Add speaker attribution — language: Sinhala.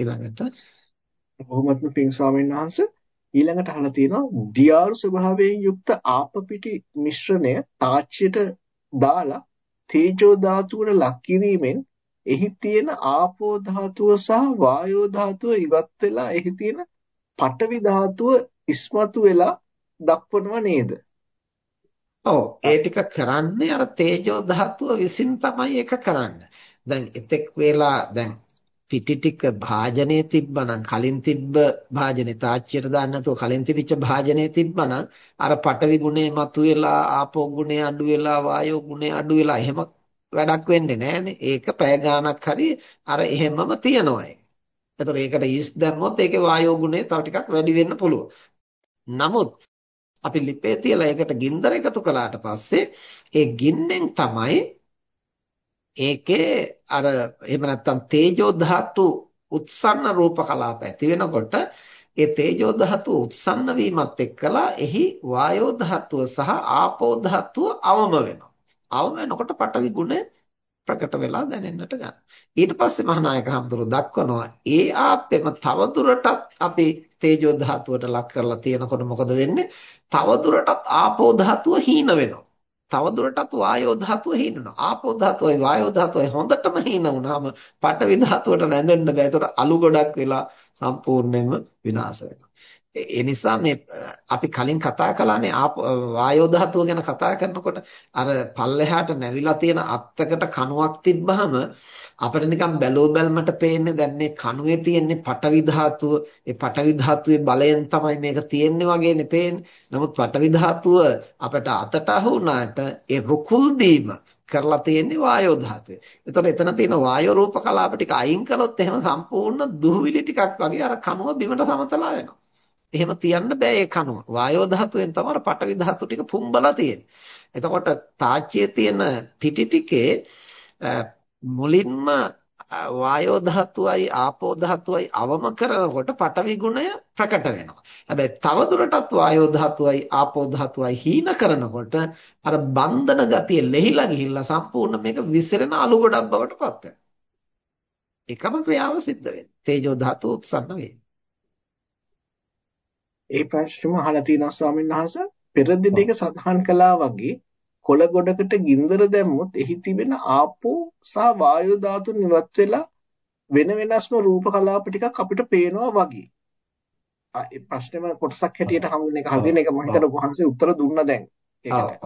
Speaker 1: ඊළඟට
Speaker 2: බොහොමත්ම පිං ස්වාමීන් වහන්සේ ඊළඟට අහලා තියෙනවා දියාරු ස්වභාවයෙන් යුක්ත ආපපිටි මිශ්‍රණය තාච්චියට දාලා තේජෝ ධාතුවට ලක් කිරීමෙන් එහි තියෙන ආපෝ ධාතුව සහ වායෝ ධාතුව ඉවත් වෙලා එහි තියෙන පඨවි ධාතුව ඉස්මතු වෙලා දක්වනව නේද?
Speaker 1: ඔව් ඒ ටික කරන්නේ අර තේජෝ ධාතුව විසින් තමයි ඒක කරන්නේ. දැන් එතෙක් වෙලා දැන් පිටි ටික භාජනයේ තිබ්බනම් කලින් තිබ්බ භාජනේ තාච්චියට දාන්න නැතුව කලින් තිබිච්ච භාජනයේ තිබ්බනම් අර පටවි ගුණේ මතුවෙලා ආපෝ ගුණේ අඩු වෙලා වායෝ ගුණේ අඩු වෙලා එහෙම වැඩක් වෙන්නේ නැහනේ. ඒක පැය ගාණක් හරි අර එහෙමම තියනවා ඒක. එතකොට ඒකට ඊස් දැම්මොත් ඒකේ වායෝ ගුණේ තව ටිකක් වැඩි වෙන්න පුළුවන්. නමුත් අපි ලිපේ තියලා ඒකට ගින්දර එකතු කළාට පස්සේ ඒ ගින්නෙන් තමයි ඒකේ අර එහෙම නැත්නම් තේජෝ ධාතු උත්සන්න රූප කලාප ඇති වෙනකොට ඒ තේජෝ ධාතුව උත්සන්න වීමත් එක්කලා එහි වායෝ ධාතුව සහ ආපෝ ධාතුව අවම වෙනවා. අවම වෙනකොට පටවි ගුණ ප්‍රකට වෙලා දැනෙන්නට ගන්න. ඊට පස්සේ මහානායක හඳුරු දක්වනවා ඒ ආපෙම තවදුරටත් අපි තේජෝ ධාතුවට ලක් කරලා තියෙනකොට මොකද වෙන්නේ? තවදුරටත් ආපෝ ධාතුව හීන වෙනවා. තවදුරටත් වායෝ ධාතුව හීන වෙනවා. ආපෝ ධාතුවයි වායෝ ධාතුවයි හොඳටම හීන වුණාම පඨවි ධාතුවට නැඳෙන්න බෑ. ඒතකොට අලු ගොඩක් වෙලා සම්පූර්ණයෙන්ම විනාශ වෙනවා. ඒ නිසා මේ අපි කලින් කතා කළානේ වායෝ ධාතුව ගැන කතා කරනකොට අර පල්ලෙහාට නැවිලා තියෙන අත්තකට කණුවක් තිබ්බහම අපිට නිකන් බැලෝ බැලමට පේන්නේ දැන් මේ කණුවේ තියෙන්නේ පටවි ධාතුව. ඒ පටවි ධාතුවේ බලයෙන් තමයි මේක තියෙන්නේ වගේනේ පේන්නේ. නමුත් පටවි ධාතුව අපිට අතට අහුණාට ඒ රුකුල් දීම කරලා තියෙන්නේ වායෝ ධාතුවේ. එතකොට එතන තියෙන වායෝ රූප කලාප ටික අයින් කළොත් එහෙම සම්පූර්ණ දුහවිලි ටිකක් වගේ අර කණුව බිමට සමතලා වෙනවා. එහෙම තියන්න බෑ ඒ කණුව. වායෝ ධාතුවෙන් තමයි පටවි ධාතු ටික පුම්බලා තියෙන්නේ. එතකොට තාච්චියේ තියෙන පිටි ටිකේ මුලින්ම වායෝ ධාතුවයි ආපෝ ධාතුවයි අවම කරනකොට පටවි ගුණය ප්‍රකට වෙනවා. හැබැයි තවදුරටත් වායෝ ධාතුවයි ආපෝ ධාතුවයි හීන කරනකොට අර බන්ධන ගතිය ලෙහිලා ගිහිල්ලා සම්පූර්ණ මේක විසිරෙන අලු ගොඩක් බවට පත් වෙනවා. එකම ක්‍රියාව සිද්ධ වෙනවා. තේජෝ ධාතුව උත්සන්න වේ.
Speaker 2: ඒ ප්‍රශ්නම අහලා තියෙනවා ස්වාමීන් වහන්සේ පෙර දිනක සඳහන් කළා වගේ කොළ ගොඩකට ගින්දර දැම්මොත් එහි තිබෙන ආපෝ සහ වායෝ ධාතුන් ඉවත් වෙලා වෙන වෙනස්ම රූප කලාප ටිකක් අපිට පේනවා වගේ. ආ ඒ ප්‍රශ්නේම කොටසක් හැටියට හමුන එක හරින එක මම හිතන වහන්සේ උත්තර දුන්නා දැන්. ඒකට.